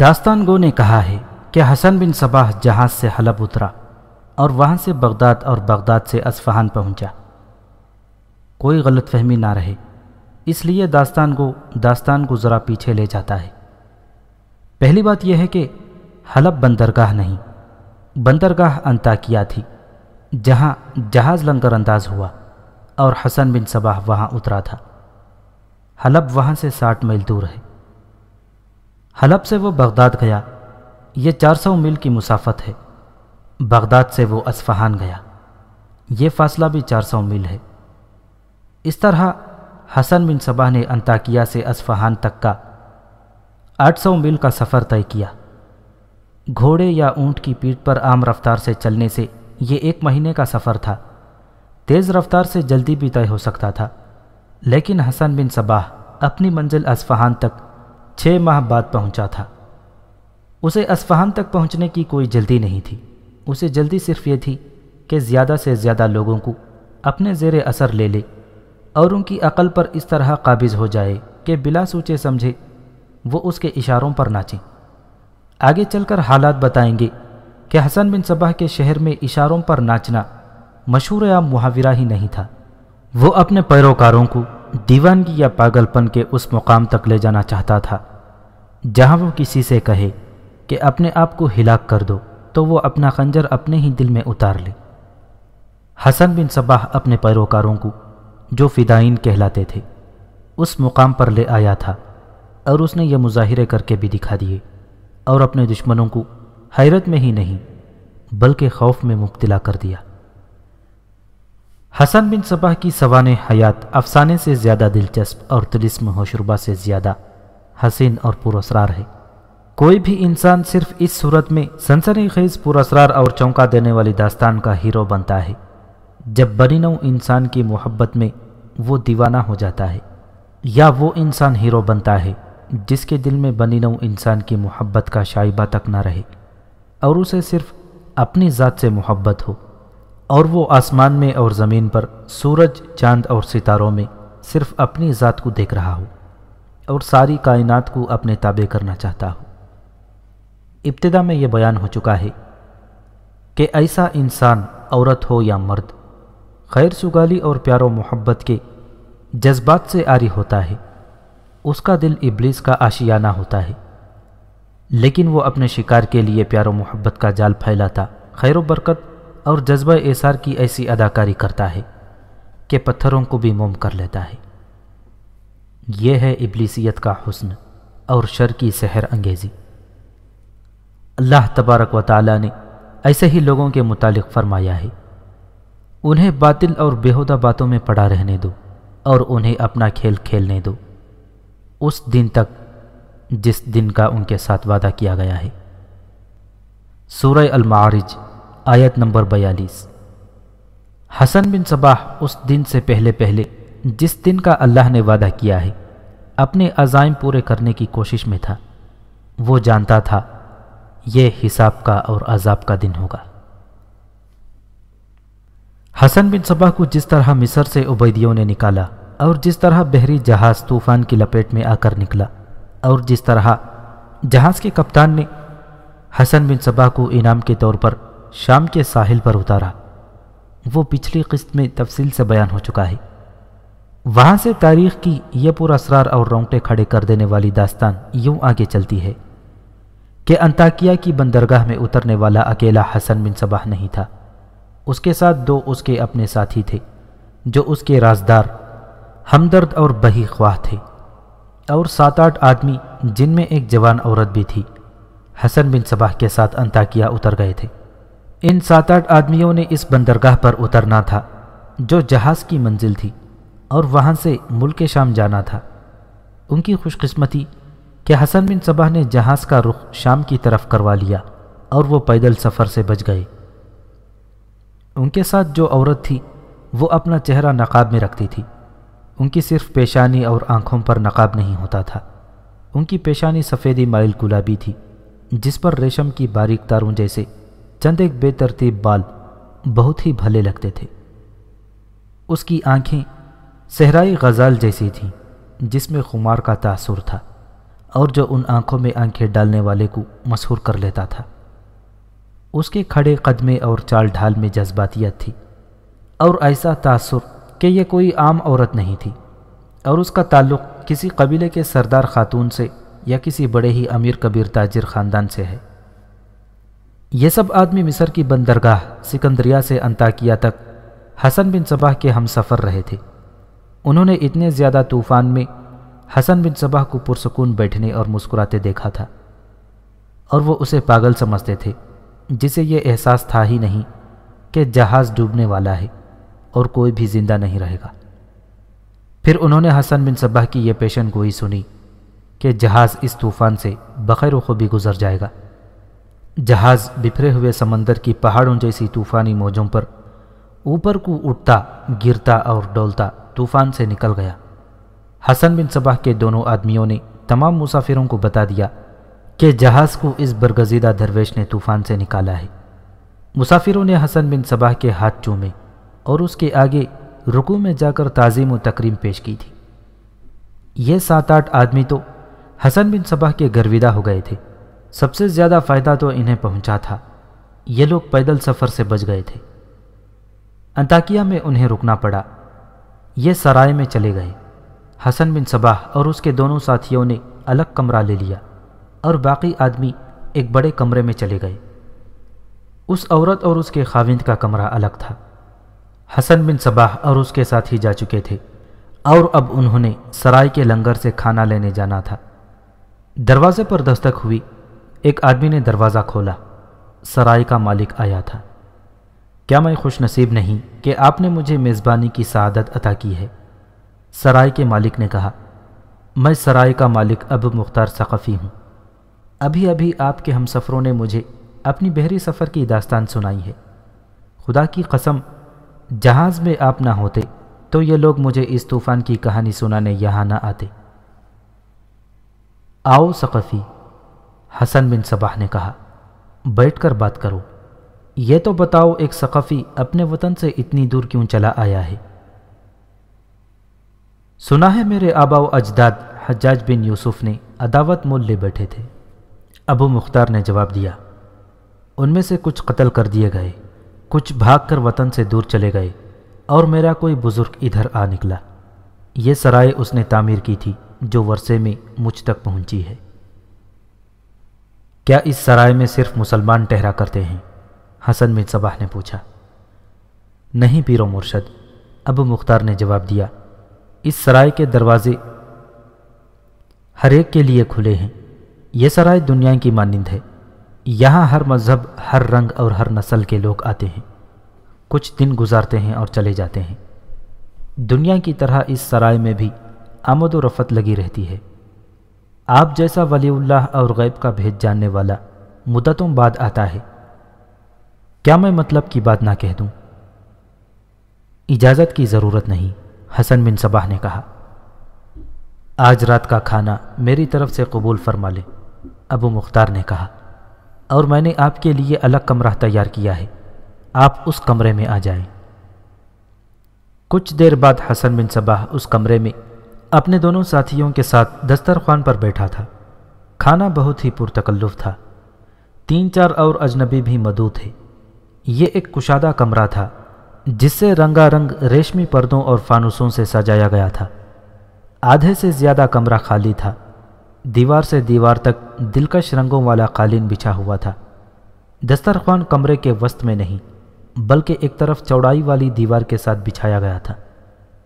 داستان گو نے کہا ہے کہ حسن بن صباح جہاز سے حلب اترا اور وہاں سے بغداد اور بغداد سے اصفہان پہنچا۔ کوئی غلط فہمی نہ رہے، اس لیے داستان گو، داستان کو ذرا پیچھے لے جاتا ہے۔ پہلی بات یہ ہے کہ حلب بندرگاہ نہیں، بندرگاہ انتاکیا تھی، جہاں جہاز لنگر انداز ہوا اور حسن بن صباح وہاں اترا تھا۔ حلب وہاں سے ساٹھ میل دور ہے۔ حلب سے وہ بغداد گیا۔ یہ چار سو میل کی مسافت ہے۔ بغداد سے وہ اصفہان گیا۔ یہ فاصلہ بھی چار سو میل ہے۔ اس طرح حسن بن صباح نے انتاکیہ سے اصفہان تک کا آٹھ سو میل کا سفر طے کیا۔ گھوڑے یا اونٹ کی پیٹھ پر عام رفتار سے چلنے سے یہ ایک مہینے کا سفر تھا۔ تیز رفتار سے جلدی بھی طے ہو سکتا تھا۔ لیکن حسن بن صباح اپنی منزل اصفہان تک چھ ماہ بعد پہنچا تھا۔ اسے اصفہان تک پہنچنے کی کوئی جلدی نہیں تھی۔ اسے جلدی صرف یہ تھی کہ زیادہ سے زیادہ لوگوں کو اپنے زیر اثر لے لے اور ان کی عقل پر اس طرح قابض ہو جائے کہ بلا سوچے سمجھے وہ اس کے اشاروں پر ناچیں۔ آگے چل کر حالات بتائیں گے کہ حسن بن صبح کے شہر میں اشاروں پر ناچنا مشہور یا محاورہ ہی نہیں تھا۔ وہ اپنے پیروکاروں کو دیوانگی یا پاگل پن کے اس مقام تک لے جانا چاہتا تھا۔ جہاں وہ کسی سے کہے کہ اپنے آپ کو ہلاک کر دو، تو وہ اپنا خنجر اپنے ہی دل میں اتار لے۔ حسن بن صباح اپنے پیروکاروں کو، جو فدائین کہلاتے تھے، اس مقام پر لے آیا تھا اور اس نے یہ مظاہرے کر کے بھی دکھا دیے۔ اور اپنے دشمنوں کو حیرت میں ہی نہیں، بلکہ خوف میں مبتلا کر دیا۔ حسن بن صبح کی سوان حیات افسانے سے زیادہ دلچسپ اور تلسم ہوشربہ سے زیادہ حسین اور پراسرار ہے۔ کوئی بھی انسان صرف اس صورت میں سنسنی خیز پراسرار اور چونکا دینے والی داستان کا ہیرو بنتا ہے۔ جب بنی نو انسان کی محبت میں وہ دیوانہ ہو جاتا ہے یا وہ انسان ہیرو بنتا ہے جس کے دل میں بنی نو انسان کی محبت کا شائبہ تک نہ رہے اور اسے صرف اپنی ذات سے محبت ہو۔ اور وہ آسمان میں اور زمین پر، سورج، چاند اور ستاروں میں صرف اپنی ذات کو دیکھ رہا ہو اور ساری کائنات کو اپنے تابع کرنا چاہتا ہو۔ ابتدا میں یہ بیان ہو چکا ہے کہ ایسا انسان عورت ہو یا مرد، خیر سگالی اور پیار و محبت کے جذبات سے آری ہوتا ہے، اس کا دل ابلیس کا آشیانہ ہوتا ہے۔ لیکن وہ اپنے شکار کے لیے پیار و محبت کا جال پھیلاتا، خیر و برکت اور جذبہ احسار کی ایسی اداکاری کرتا ہے کہ پتھروں کو بھی موم کر لیتا ہے۔ یہ ہے ابلیسیت کا حسن اور شر کی سحر انگیزی۔ اللہ تبارک و تعالی نے ایسے ہی لوگوں کے متعلق فرمایا ہے، انہیں باطل اور بےحدہ باتوں میں پڑا رہنے دو اور انہیں اپنا کھیل کھیلنے دو۔ اس دن تک جس دن کا ان کے ساتھ وعدہ کیا گیا ہے۔ سورہ المعارج آیت نمبر بیالیس۔ حسن بن صباح اس دن سے پہلے پہلے جس دن کا اللہ نے وعدہ کیا ہے، اپنے عزائم پورے کرنے کی کوشش میں تھا۔ وہ جانتا تھا، یہ حساب کا اور عذاب کا دن ہوگا۔ حسن بن صباح کو جس طرح مصر سے عبیدیوں نے نکالا اور جس طرح بحری جہاز طوفان کی لپیٹ میں آ کر نکلا اور جس طرح جہاز کے کپتان نے حسن بن صباح کو انعام کے طور پر شام کے ساحل پر اتارا۔ وہ پچھلی قسط میں تفصیل سے بیان ہو چکا ہے۔ وہاں سے تاریخ کی یہ پورا اسرار اور رونگٹے کھڑے کر دینے والی داستان یوں آگے چلتی ہے کہ انتاکیہ کی بندرگاہ میں اترنے والا اکیلا حسن بن صباح نہیں تھا۔ اس کے ساتھ دو اس کے اپنے ساتھی تھے جو اس کے رازدار، ہمدرد اور بہی خواہ تھے۔ اور سات آٹھ آدمی جن میں ایک جوان عورت بھی تھی۔ حسن بن صباح کے ساتھ انتاکیہ اتر گئے تھے۔ ان سات آٹھ آدمیوں نے اس بندرگاہ پر اترنا تھا، جو جہاز کی منزل تھی، اور وہاں سے ملک شام جانا تھا۔ ان کی خوش قسمتی کہ حسن بن صبح نے جہاز کا رخ شام کی طرف کروا لیا اور وہ پیدل سفر سے بچ گئے۔ ان کے ساتھ جو عورت تھی، وہ اپنا چہرہ نقاب میں رکھتی تھی۔ ان کی صرف پیشانی اور آنکھوں پر نقاب نہیں ہوتا تھا۔ ان کی پیشانی سفیدی مائل گلابی تھی، جس پر ریشم کی باریک تاروں جیسے چند ایک بے ترتیب بال بہت ہی بھلے لگتے تھے۔ اس کی آنکھیں صحرائی غزال جیسی تھیں، جس میں خمار کا تاثر تھا اور جو ان آنکھوں میں آنکھیں ڈالنے والے کو مسحور کر لیتا تھا۔ اس کے کھڑے قدمے اور چال ڈھال میں جذباتیت تھی اور ایسا تاثر کہ یہ کوئی عام عورت نہیں تھی۔ اور اس کا تعلق کسی قبیلے کے سردار خاتون سے یا کسی بڑے ہی امیر کبیر تاجر خاندان سے ہے۔ یہ سب آدمی مصر کی بندرگاہ سکندریہ سے انتاکیہ تک حسن بن صباح کے ہم سفر رہے تھے۔ انہوں نے اتنے زیادہ طوفان میں حسن بن صباح کو پرسکون بیٹھنے اور مسکراتے دیکھا تھا۔ اور وہ اسے پاگل سمجھتے تھے، جسے یہ احساس تھا ہی نہیں کہ جہاز ڈوبنے والا ہے اور کوئی بھی زندہ نہیں رہے گا۔ پھر انہوں نے حسن بن صباح کی یہ پیشن گوئی سنی کہ جہاز اس طوفان سے بخیر و خوبی گزر جائے گا۔ جہاز بکھرے ہوئے سمندر کی پہاڑوں جیسی طوفانی موجوں پر اوپر کو اٹھتا، گرتا اور ڈولتا طوفان سے نکل گیا۔ حسن بن صباح کے دونوں آدمیوں نے تمام مسافروں کو بتا دیا کہ جہاز کو اس برگزیدہ درویش نے طوفان سے نکالا ہے۔ مسافروں نے حسن بن صباح کے ہاتھ چومے اور اس کے آگے رکو میں جا کر تعظیم و تکریم پیش کی تھی۔ یہ سات آٹھ آدمی تو حسن بن صباح کے گرویدہ ہو گئے تھے۔ سب سے زیادہ فائدہ تو انہیں پہنچا تھا۔ یہ لوگ پیدل سفر سے بچ گئے تھے۔ انتاکیہ میں انہیں رکنا پڑا۔ یہ سرائے میں چلے گئے۔ حسن بن صباح اور اس کے دونوں ساتھیوں نے الگ کمرہ لے لیا اور باقی آدمی ایک بڑے کمرے میں چلے گئے۔ اس عورت اور اس کے خاوند کا کمرہ الگ تھا۔ حسن بن صباح اور اس کے ساتھی جا چکے تھے اور اب انہوں نے سرائے کے لنگر سے کھانا لینے جانا تھا۔ دروازے پر دستک ہوئی۔ ایک آدمی نے دروازہ کھولا۔ سرائے کا مالک آیا تھا۔ کیا میں خوش نصیب نہیں کہ آپ نے مجھے میزبانی کی سعادت عطا کی ہے؟ سرائے کے مالک نے کہا، میں سرائے کا مالک اب مختار ثقفی ہوں۔ ابھی ابھی آپ کے ہم سفروں نے مجھے اپنی بحری سفر کی داستان سنائی ہے۔ خدا کی قسم، جہاز میں آپ نہ ہوتے تو یہ لوگ مجھے اس طوفان کی کہانی سنانے یہاں نہ آتے۔ آؤ ثقفی حسن بن صباح نے کہا، بیٹھ کر بات کرو۔ یہ تو بتاؤ ایک ثقافی اپنے وطن سے اتنی دور کیوں چلا آیا ہے؟ سنا ہے میرے آبا و اجداد حجاج بن یوسف نے عداوت مول لے بیٹھے تھے۔ ابو مختار نے جواب دیا، ان میں سے کچھ قتل کر دیے گئے، کچھ بھاگ کر وطن سے دور چلے گئے اور میرا کوئی بزرگ ادھر آ نکلا۔ یہ سرائے اس نے تعمیر کی تھی جو ورثے میں مجھ تک پہنچی ہے۔ کیا اس سرائے میں صرف مسلمان ٹہرا کرتے ہیں؟ حسن بن صباح نے پوچھا۔ نہیں پیرو مرشد، ابو مختار نے جواب دیا۔ اس سرائے کے دروازے ہر ایک کے لیے کھلے ہیں۔ یہ سرائے دنیا کی مانند ہے۔ یہاں ہر مذہب، ہر رنگ اور ہر نسل کے لوگ آتے ہیں۔ کچھ دن گزارتے ہیں اور چلے جاتے ہیں۔ دنیا کی طرح اس سرائے میں بھی آمد و رفت لگی رہتی ہے۔ آپ جیسا ولی اللہ اور غیب کا بھیج جاننے والا مدتوں بعد آتا ہے، کیا میں مطلب کی بات نہ کہہ دوں؟ اجازت کی ضرورت نہیں، حسن بن صباح نے کہا۔ آج رات کا کھانا میری طرف سے قبول فرما لے، ابو مختار نے کہا۔ اور میں نے آپ کے لیے الگ کمرہ تیار کیا ہے، آپ اس کمرے میں آ جائیں۔ کچھ دیر بعد حسن بن صباح اس کمرے میں اپنے دونوں ساتھیوں کے ساتھ دسترخوان پر بیٹھا تھا۔ کھانا بہت ہی پرتکلف تھا۔ تین چار اور اجنبی بھی مدو تھے۔ یہ ایک کشادہ کمرہ تھا، جس سے رنگا رنگ ریشمی پردوں اور فانوسوں سے سجایا گیا تھا۔ آدھے سے زیادہ کمرہ خالی تھا۔ دیوار سے دیوار تک دلکش رنگوں والا قالین بچھا ہوا تھا۔ دسترخوان کمرے کے وسط میں نہیں، بلکہ ایک طرف چوڑائی والی دیوار کے ساتھ بچھایا گیا تھا۔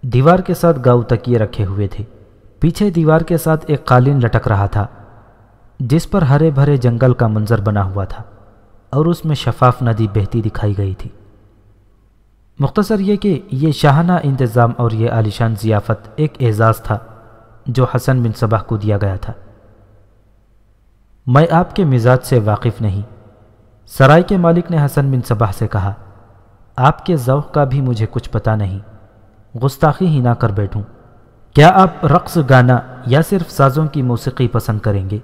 دیوار کے ساتھ گاؤ تکیے رکھے ہوئے تھے۔ پیچھے دیوار کے ساتھ ایک قالین لٹک رہا تھا، جس پر ہرے بھرے جنگل کا منظر بنا ہوا تھا اور اس میں شفاف ندی بہتی دکھائی گئی تھی۔ مختصر یہ کہ یہ شاہانہ انتظام اور یہ عالیشان ضیافت ایک اعزاز تھا جو حسن بن صبح کو دیا گیا تھا۔ میں آپ کے مزاج سے واقف نہیں، سرائے کے مالک نے حسن بن صبح سے کہا، آپ کے ذوق کا بھی مجھے کچھ پتہ نہیں۔ گستاخی ہی نہ کر بیٹھوں۔ کیا آپ رقص گانا یا صرف سازوں کی موسیقی پسند کریں گے؟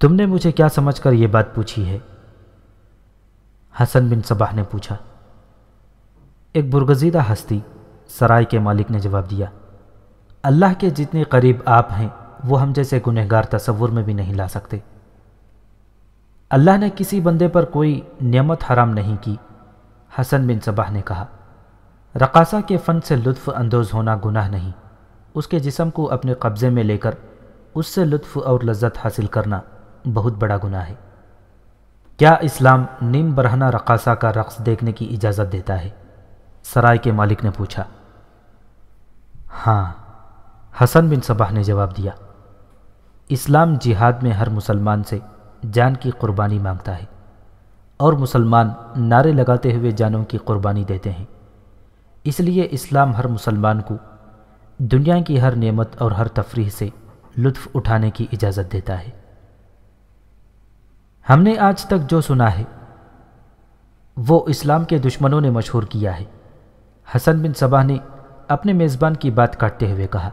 تم نے مجھے کیا سمجھ کر یہ بات پوچھی ہے؟ حسن بن صباح نے پوچھا۔ ایک برگزیدہ ہستی، سرائے کے مالک نے جواب دیا۔ اللہ کے جتنے قریب آپ ہیں، وہ ہم جیسے گنہگار تصور میں بھی نہیں لا سکتے۔ اللہ نے کسی بندے پر کوئی نعمت حرام نہیں کی، حسن بن صباح نے کہا۔ رقاصہ کے فن سے لطف اندوز ہونا گناہ نہیں۔ اس کے جسم کو اپنے قبضے میں لے کر اس سے لطف اور لذت حاصل کرنا بہت بڑا گناہ ہے۔ کیا اسلام نیم برہنہ رقاصہ کا رقص دیکھنے کی اجازت دیتا ہے؟ سرائے کے مالک نے پوچھا۔ ہاں حسن بن صباح نے جواب دیا۔ اسلام جہاد میں ہر مسلمان سے جان کی قربانی مانگتا ہے اور مسلمان نعرے لگاتے ہوئے جانوں کی قربانی دیتے ہیں۔ اس لیے اسلام ہر مسلمان کو دنیا کی ہر نعمت اور ہر تفریح سے لطف اٹھانے کی اجازت دیتا ہے۔ ہم نے آج تک جو سنا ہے، وہ اسلام کے دشمنوں نے مشہور کیا ہے۔ حسن بن صباح نے اپنے میزبان کی بات کاٹتے ہوئے کہا،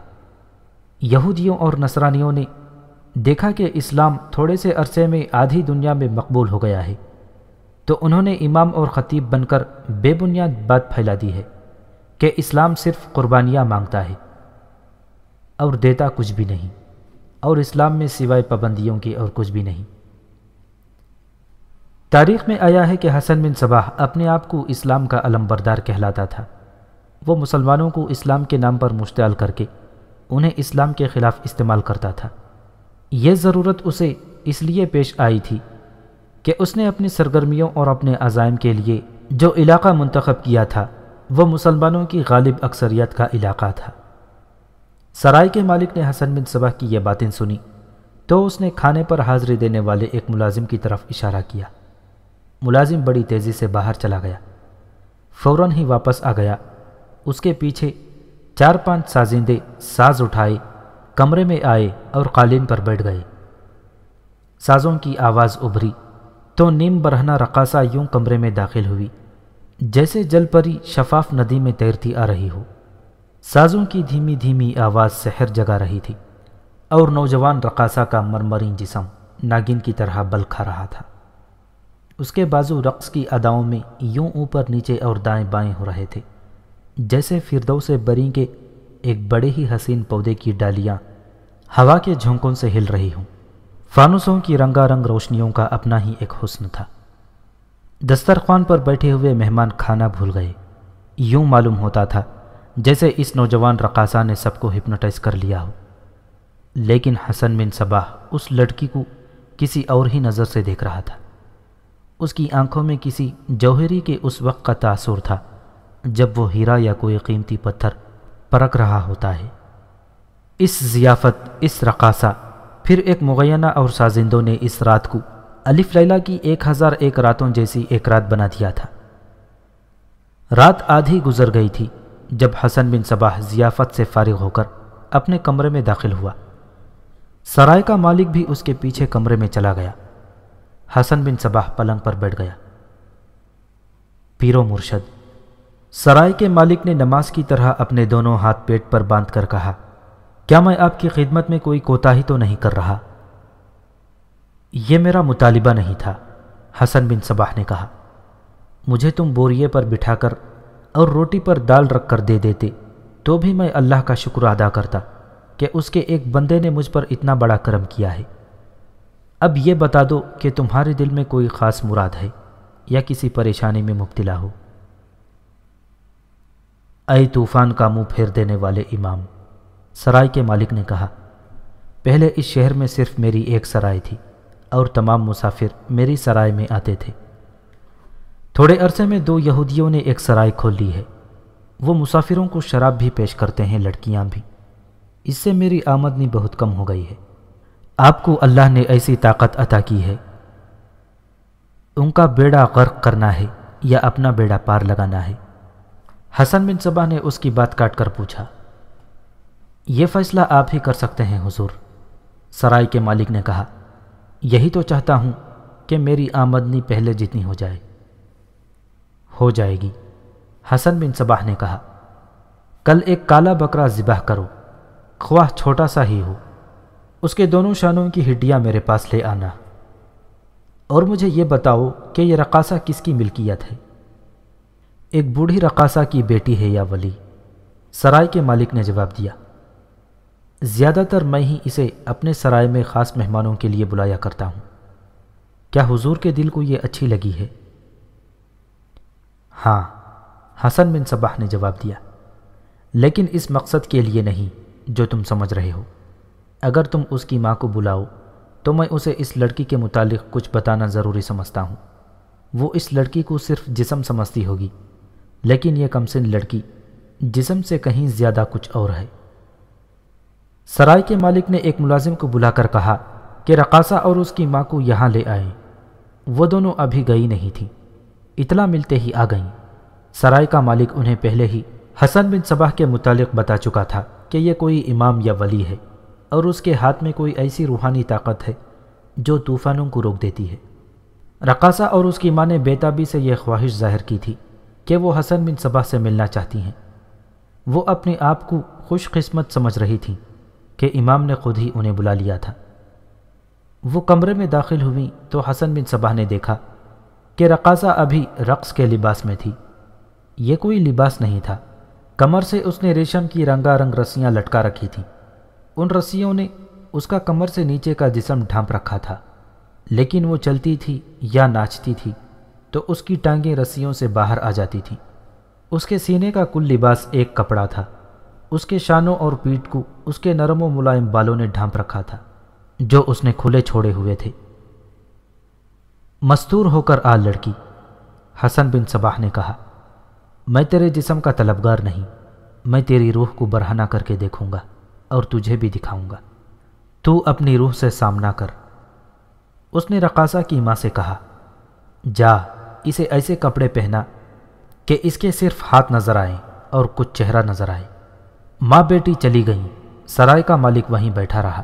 یہودیوں اور نصرانیوں نے دیکھا کہ اسلام تھوڑے سے عرصے میں آدھی دنیا میں مقبول ہو گیا ہے، تو انہوں نے امام اور خطیب بن کر بے بنیاد بات پھیلا دی ہے۔ کہ اسلام صرف قربانیاں مانگتا ہے اور دیتا کچھ بھی نہیں، اور اسلام میں سوائے پابندیوں کی اور کچھ بھی نہیں۔ تاریخ میں آیا ہے کہ حسن بن صباح اپنے آپ کو اسلام کا علم بردار کہلاتا تھا۔ وہ مسلمانوں کو اسلام کے نام پر مشتعل کر کے انہیں اسلام کے خلاف استعمال کرتا تھا۔ یہ ضرورت اسے اس لیے پیش آئی تھی کہ اس نے اپنی سرگرمیوں اور اپنے عزائم کے لیے جو علاقہ منتخب کیا تھا وہ مسلمانوں کی غالب اکثریت کا علاقہ تھا۔ سرائے کے مالک نے حسن بن صبح کی یہ باتیں سنی، تو اس نے کھانے پر حاضری دینے والے ایک ملازم کی طرف اشارہ کیا۔ ملازم بڑی تیزی سے باہر چلا گیا۔ فوراً ہی واپس آ گیا۔ اس کے پیچھے چار پانچ سازندے ساز اٹھائے، کمرے میں آئے اور قالین پر بیٹھ گئے۔ سازوں کی آواز ابھری، تو نیم برہنہ رقاصہ یوں کمرے میں داخل ہوئی۔ جیسے جل پری شفاف ندی میں تیرتی آ رہی ہو۔ سازوں کی دھیمی دھیمی آواز سحر جگا رہی تھی۔ اور نوجوان رقاصہ کا مرمرین جسم ناگن کی طرح بل کھا رہا تھا۔ اس کے بازو رقص کی اداؤں میں یوں اوپر نیچے اور دائیں بائیں ہو رہے تھے، جیسے فردو سے بری کے ایک بڑے ہی حسین پودے کی ڈالیاں ہوا کے جھونکوں سے ہل رہی ہوں۔ فانوسوں کی رنگا رنگ روشنیوں کا اپنا ہی ایک حسن تھا۔ دسترخوان پر بیٹھے ہوئے مہمان کھانا بھول گئے۔ یوں معلوم ہوتا تھا جیسے اس نوجوان رقاصہ نے سب کو ہپنوٹائز کر لیا ہو۔ لیکن حسن بن صباح اس لڑکی کو کسی اور ہی نظر سے دیکھ رہا تھا۔ اس کی آنکھوں میں کسی جوہری کے اس وقت کا تاثر تھا جب وہ ہیرا یا کوئی قیمتی پتھر پرکھ رہا ہوتا ہے۔ اس ضیافت، اس رقاصہ، پھر ایک مغینہ اور سازندوں نے اس رات کو الف لیلہ کی ایک ہزار ایک راتوں جیسی ایک رات بنا دیا تھا۔ رات آدھی گزر گئی تھی جب حسن بن صباح ضیافت سے فارغ ہو کر اپنے کمرے میں داخل ہوا۔ سرائے کا مالک بھی اس کے پیچھے کمرے میں چلا گیا۔ حسن بن صباح پلنگ پر بیٹھ گیا۔ پیرو مرشد، سرائے کے مالک نے نماز کی طرح اپنے دونوں ہاتھ پیٹ پر باندھ کر کہا، کیا میں آپ کی خدمت میں کوئی کوتاہی تو نہیں کر رہا؟ یہ میرا مطالبہ نہیں تھا، حسن بن صباح نے کہا۔ مجھے تم بوریے پر بٹھا کر اور روٹی پر دال رکھ کر دے دیتے، تو بھی میں اللہ کا شکر ادا کرتا کہ اس کے ایک بندے نے مجھ پر اتنا بڑا کرم کیا ہے۔ اب یہ بتا دو کہ تمہارے دل میں کوئی خاص مراد ہے یا کسی پریشانی میں مبتلا ہو۔ اے طوفان کا منہ پھیر دینے والے امام، سرائے کے مالک نے کہا، پہلے اس شہر میں صرف میری ایک سرائے تھی۔ اور تمام مسافر میری سرائے میں آتے تھے۔ تھوڑے عرصے میں دو یہودیوں نے ایک سرائے کھول لی ہے۔ وہ مسافروں کو شراب بھی پیش کرتے ہیں، لڑکیاں بھی۔ اس سے میری آمدنی بہت کم ہو گئی ہے۔ آپ کو اللہ نے ایسی طاقت عطا کی ہے۔ ان کا بیڑا غرق کرنا ہے یا اپنا بیڑا پار لگانا ہے۔ حسن بن صبا نے اس کی بات کاٹ کر پوچھا، یہ فیصلہ آپ ہی کر سکتے ہیں، حضور؟ سرائے کے مالک نے کہا یہی تو چاہتا ہوں کہ میری آمدنی پہلے جتنی ہو جائے۔ ہو جائے گی، حسن بن صباح نے کہا۔ کل ایک کالا بکرا ذبح کرو، خواہ چھوٹا سا ہی ہو۔ اس کے دونوں شانوں کی ہڈیاں میرے پاس لے آنا۔ اور مجھے یہ بتاؤ کہ یہ رقاصہ کس کی ملکیت ہے؟ ایک بوڑھی رقاصہ کی بیٹی ہے یا ولی؟ سرائے کے مالک نے جواب دیا۔ زیادہ تر میں ہی اسے اپنے سرائے میں خاص مہمانوں کے لیے بلایا کرتا ہوں۔ کیا حضور کے دل کو یہ اچھی لگی ہے؟ ہاں حسن بن صباح نے جواب دیا۔ لیکن اس مقصد کے لیے نہیں جو تم سمجھ رہے ہو۔ اگر تم اس کی ماں کو بلاؤ، تو میں اسے اس لڑکی کے متعلق کچھ بتانا ضروری سمجھتا ہوں۔ وہ اس لڑکی کو صرف جسم سمجھتی ہوگی، لیکن یہ کمسن لڑکی جسم سے کہیں زیادہ کچھ اور ہے۔ سرائے کے مالک نے ایک ملازم کو بلا کر کہا کہ رقاصہ اور اس کی ماں کو یہاں لے آئیں۔ وہ دونوں ابھی گئی نہیں تھیں۔ اطلاع ملتے ہی آ گئیں۔ سرائے کا مالک انہیں پہلے ہی حسن بن صباح کے متعلق بتا چکا تھا کہ یہ کوئی امام یا ولی ہے اور اس کے ہاتھ میں کوئی ایسی روحانی طاقت ہے جو طوفانوں کو روک دیتی ہے۔ رقاصہ اور اس کی ماں نے بیتابی سے یہ خواہش ظاہر کی تھی کہ وہ حسن بن صباح سے ملنا چاہتی ہیں۔ وہ اپنے آپ کو خوش قسمت سمجھ رہی تھیں۔ کہ امام نے خود ہی انہیں بلا لیا تھا۔ وہ کمرے میں داخل ہوئیں تو حسن بن صباح نے دیکھا کہ رقاصہ ابھی رقص کے لباس میں تھی۔ یہ کوئی لباس نہیں تھا۔ کمر سے اس نے ریشم کی رنگا رنگ رسیاں لٹکا رکھی تھیں۔ ان رسیوں نے اس کا کمر سے نیچے کا جسم ڈھانپ رکھا تھا۔ لیکن وہ چلتی تھی یا ناچتی تھی تو اس کی ٹانگیں رسیوں سے باہر آ جاتی تھیں۔ اس کے سینے کا کل لباس ایک کپڑا تھا۔ اس کے شانوں اور پیٹ کو اس کے نرم و ملائم بالوں نے ڈھانپ رکھا تھا، جو اس نے کھلے چھوڑے ہوئے تھے۔ مستور ہو کر آ لڑکی، حسن بن صباح نے کہا، میں تیرے جسم کا طلبگار نہیں، میں تیری روح کو برہنہ کر کے دیکھوں گا اور تجھے بھی دکھاؤں گا۔ تو اپنی روح سے سامنا کر۔ اس نے رقاصہ کی ماں سے کہا، جا، اسے ایسے کپڑے پہنا کہ اس کے صرف ہاتھ نظر آئیں اور کچھ چہرہ نظر آئے۔ ماں بیٹی چلی گئیں۔ سرائے کا مالک وہیں بیٹھا رہا۔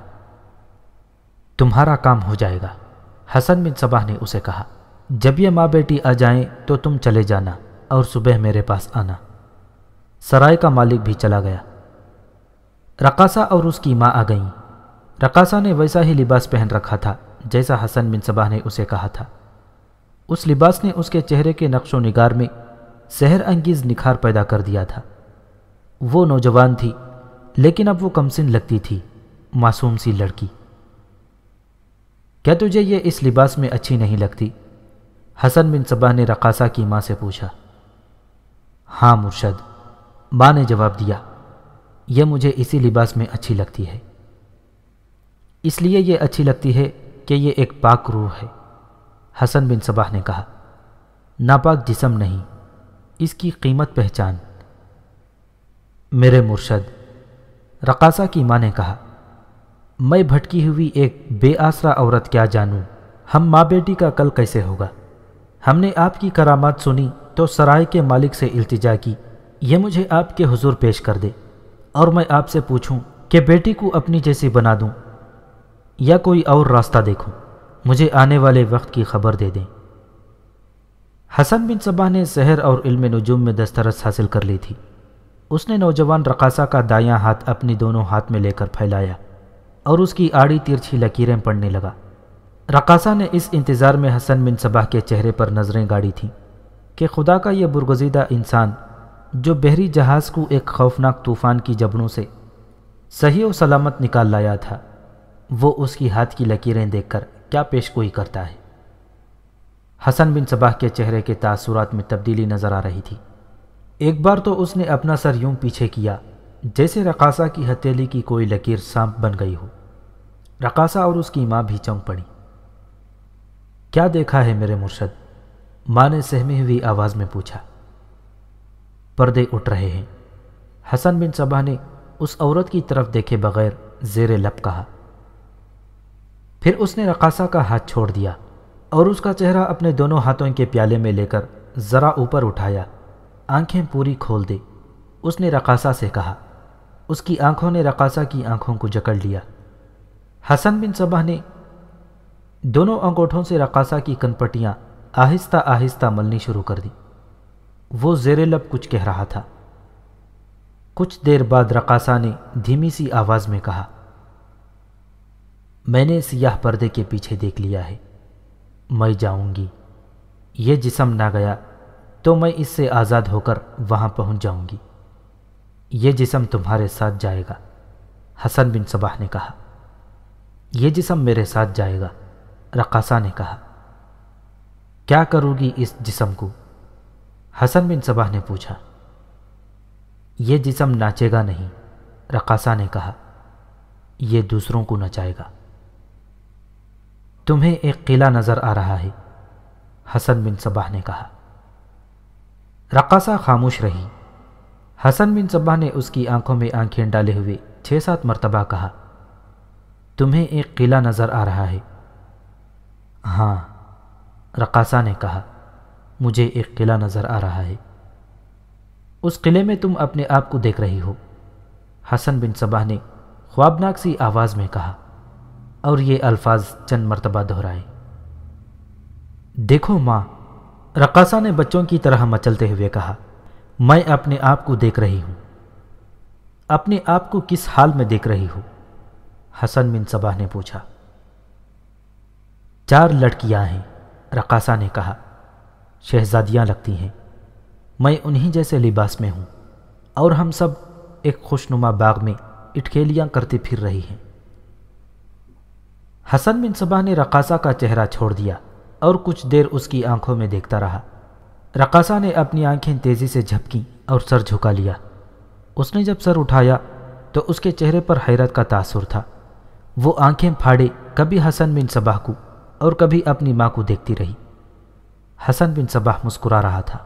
تمہارا کام ہو جائے گا۔ حسن بن صباح نے اسے کہا، جب یہ ماں بیٹی آ جائیں تو تم چلے جانا اور صبح میرے پاس آنا۔ سرائے کا مالک بھی چلا گیا۔ رقاصہ اور اس کی ماں آ گئیں۔ رقاصہ نے ویسا ہی لباس پہن رکھا تھا، جیسا حسن بن صباح نے اسے کہا تھا۔ اس لباس نے اس کے چہرے کے نقش و نگار میں سحر انگیز نکھار پیدا کر دیا تھا۔ وہ نوجوان تھی، لیکن اب وہ کمسن لگتی تھی، معصوم سی لڑکی۔ کیا تجھے یہ اس لباس میں اچھی نہیں لگتی؟ حسن بن صباح نے رقاصہ کی ماں سے پوچھا۔ ہاں مرشد، ماں نے جواب دیا، یہ مجھے اسی لباس میں اچھی لگتی ہے۔ اس لیے یہ اچھی لگتی ہے کہ یہ ایک پاک روح ہے۔ حسن بن صباح نے کہا، ناپاک جسم نہیں، اس کی قیمت پہچان۔ میرے مرشد، رقاصہ کی ماں نے کہا، میں بھٹکی ہوئی ایک بے آسرا عورت کیا جانوں؟ ہم ماں بیٹی کا کل کیسے ہوگا؟ ہم نے آپ کی کرامات سنی تو سرائے کے مالک سے التجا کی، یہ مجھے آپ کے حضور پیش کر دے۔ اور میں آپ سے پوچھوں کہ بیٹی کو اپنی جیسی بنا دوں یا کوئی اور راستہ دیکھوں؟ مجھے آنے والے وقت کی خبر دے دیں۔ حسن بن صبا نے سحر اور علم نجوم میں دسترس حاصل کر لی تھی۔ اس نے نوجوان رقاصہ کا دایاں ہاتھ اپنی دونوں ہاتھ میں لے کر پھیلایا اور اس کی آڑی ترچھی لکیریں پڑنے لگا۔ رقاصہ نے اس انتظار میں حسن بن صباح کے چہرے پر نظریں گاڑی تھیں کہ خدا کا یہ برگزیدہ انسان جو بحری جہاز کو ایک خوفناک طوفان کی جبڑوں سے صحیح و سلامت نکال لایا تھا، وہ اس کی ہاتھ کی لکیریں دیکھ کر کیا پیش گوئی کرتا ہے۔ حسن بن صباح کے چہرے کے تاثرات میں تبدیلی نظر آ رہی تھی۔ ایک بار تو اس نے اپنا سر یوں پیچھے کیا، جیسے رقاصہ کی ہتھیلی کی کوئی لکیر سانپ بن گئی ہو۔ رقاصہ اور اس کی ماں بھی چونک پڑی کیا دیکھا ہے میرے مرشد؟ ماں نے سہمی ہوئی آواز میں پوچھا۔ پردے اٹھ رہے ہیں۔ حسن بن صبا نے اس عورت کی طرف دیکھے بغیر زیر لپ کہا۔ پھر اس نے رقاصہ کا ہاتھ چھوڑ دیا اور اس کا چہرہ اپنے دونوں ہاتھوں کے پیالے میں لے کر ذرا اوپر اٹھایا۔ آنکھیں پوری کھول دے۔ اس نے رقاصہ سے کہا۔ اس کی آنکھوں نے رقاصہ کی آنکھوں کو جکڑ لیا۔ حسن بن صبح نے دونوں انگوٹھوں سے رقاصہ کی کنپٹیاں آہستہ آہستہ ملنی شروع کر دی وہ زیر لب کچھ کہہ رہا تھا۔ کچھ دیر بعد رقاصہ نے دھیمی سی آواز میں کہا۔ میں نے سیاہ پردے کے پیچھے دیکھ لیا ہے۔ میں جاؤں گی۔ یہ جسم نہ گیا۔ تو میں اس سے آزاد ہو کر وہاں پہنچ جاؤں گی۔ یہ جسم تمہارے ساتھ جائے گا، حسن بن صباح نے کہا۔ یہ جسم میرے ساتھ جائے گا، رقاصہ نے کہا۔ کیا کرو گی اس جسم کو؟ حسن بن صباح نے پوچھا۔ یہ جسم ناچے گا نہیں، رقاصہ نے کہا۔ یہ دوسروں کو نچائے گا۔ تمہیں ایک قلعہ نظر آ رہا ہے، حسن بن صباح نے کہا۔ رقاصہ خاموش رہی۔ حسن بن صباح نے اس کی آنکھوں میں آنکھیں ڈالے ہوئے چھ سات مرتبہ کہا، تمہیں ایک قلعہ نظر آ رہا ہے۔ ہاں رقاصہ نے کہا، مجھے ایک قلعہ نظر آ رہا ہے۔ اس قلعے میں تم اپنے آپ کو دیکھ رہی ہو۔ حسن بن صباح نے خوابناک سی آواز میں کہا، اور یہ الفاظ چند مرتبہ دہرائے۔ دیکھو ماں رقاصہ نے بچوں کی طرح مچلتے ہوئے کہا، میں اپنے آپ کو دیکھ رہی ہوں۔ اپنے آپ کو کس حال میں دیکھ رہی ہوں حسن بن صباح نے پوچھا۔ چار لڑکیاں ہیں، رقاصہ نے کہا۔ شہزادیاں لگتی ہیں۔ میں انہی جیسے لباس میں ہوں۔ اور ہم سب ایک خوشنما باغ میں اٹکیلیاں کرتے پھر رہی ہیں۔ حسن بن صبح نے رقاصہ کا چہرہ چھوڑ دیا۔ اور کچھ دیر اس کی آنکھوں میں دیکھتا رہا۔ رقاصہ نے اپنی آنکھیں تیزی سے جھپکیں اور سر جھکا لیا۔ اس نے جب سر اٹھایا تو اس کے چہرے پر حیرت کا تاثر تھا۔ وہ آنکھیں پھاڑے، کبھی حسن بن صبح کو اور کبھی اپنی ماں کو دیکھتی رہی۔ حسن بن صبح مسکرا رہا تھا۔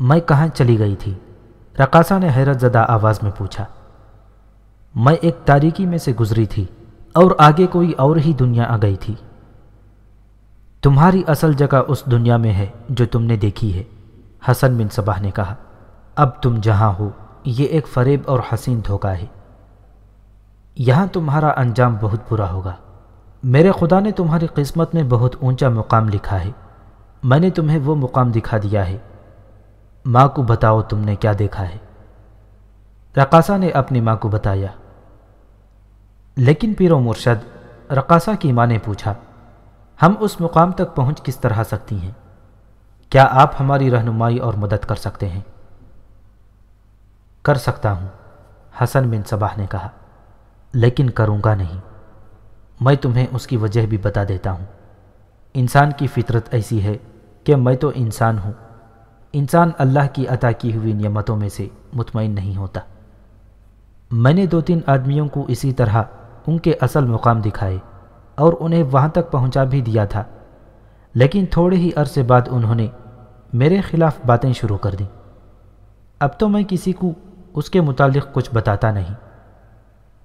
میں کہاں چلی گئی تھی؟ رقاصہ نے حیرت زدہ آواز میں پوچھا۔ میں ایک تاریکی میں سے گزری تھی اور آگے کوئی اور ہی دنیا آ گئی تھی۔ تمہاری اصل جگہ اس دنیا میں ہے جو تم نے دیکھی ہے۔ حسن بن صبح نے کہا، اب تم جہاں ہو، یہ ایک فریب اور حسین دھوکہ ہے۔ یہاں تمہارا انجام بہت برا ہوگا۔ میرے خدا نے تمہاری قسمت میں بہت اونچا مقام لکھا ہے۔ میں نے تمہیں وہ مقام دکھا دیا ہے۔ ماں کو بتاؤ تم نے کیا دیکھا ہے۔ رقاصہ نے اپنی ماں کو بتایا۔ لیکن پیرو مرشد، رقاصہ کی ماں نے پوچھا ہم اس مقام تک پہنچ کس طرح سکتی ہیں؟ کیا آپ ہماری رہنمائی اور مدد کر سکتے ہیں؟ کر سکتا ہوں، حسن بن صباح نے کہا، لیکن کروں گا نہیں۔ میں تمہیں اس کی وجہ بھی بتا دیتا ہوں۔ انسان کی فطرت ایسی ہے کہ میں تو انسان ہوں۔ انسان اللہ کی عطا کی ہوئی نعمتوں میں سے مطمئن نہیں ہوتا۔ میں نے دو تین آدمیوں کو اسی طرح ان کے اصل مقام دکھائے۔ اور انہیں وہاں تک پہنچا بھی دیا تھا۔ لیکن تھوڑے ہی عرصے بعد انہوں نے میرے خلاف باتیں شروع کر دیں۔ اب تو میں کسی کو اس کے متعلق کچھ بتاتا نہیں۔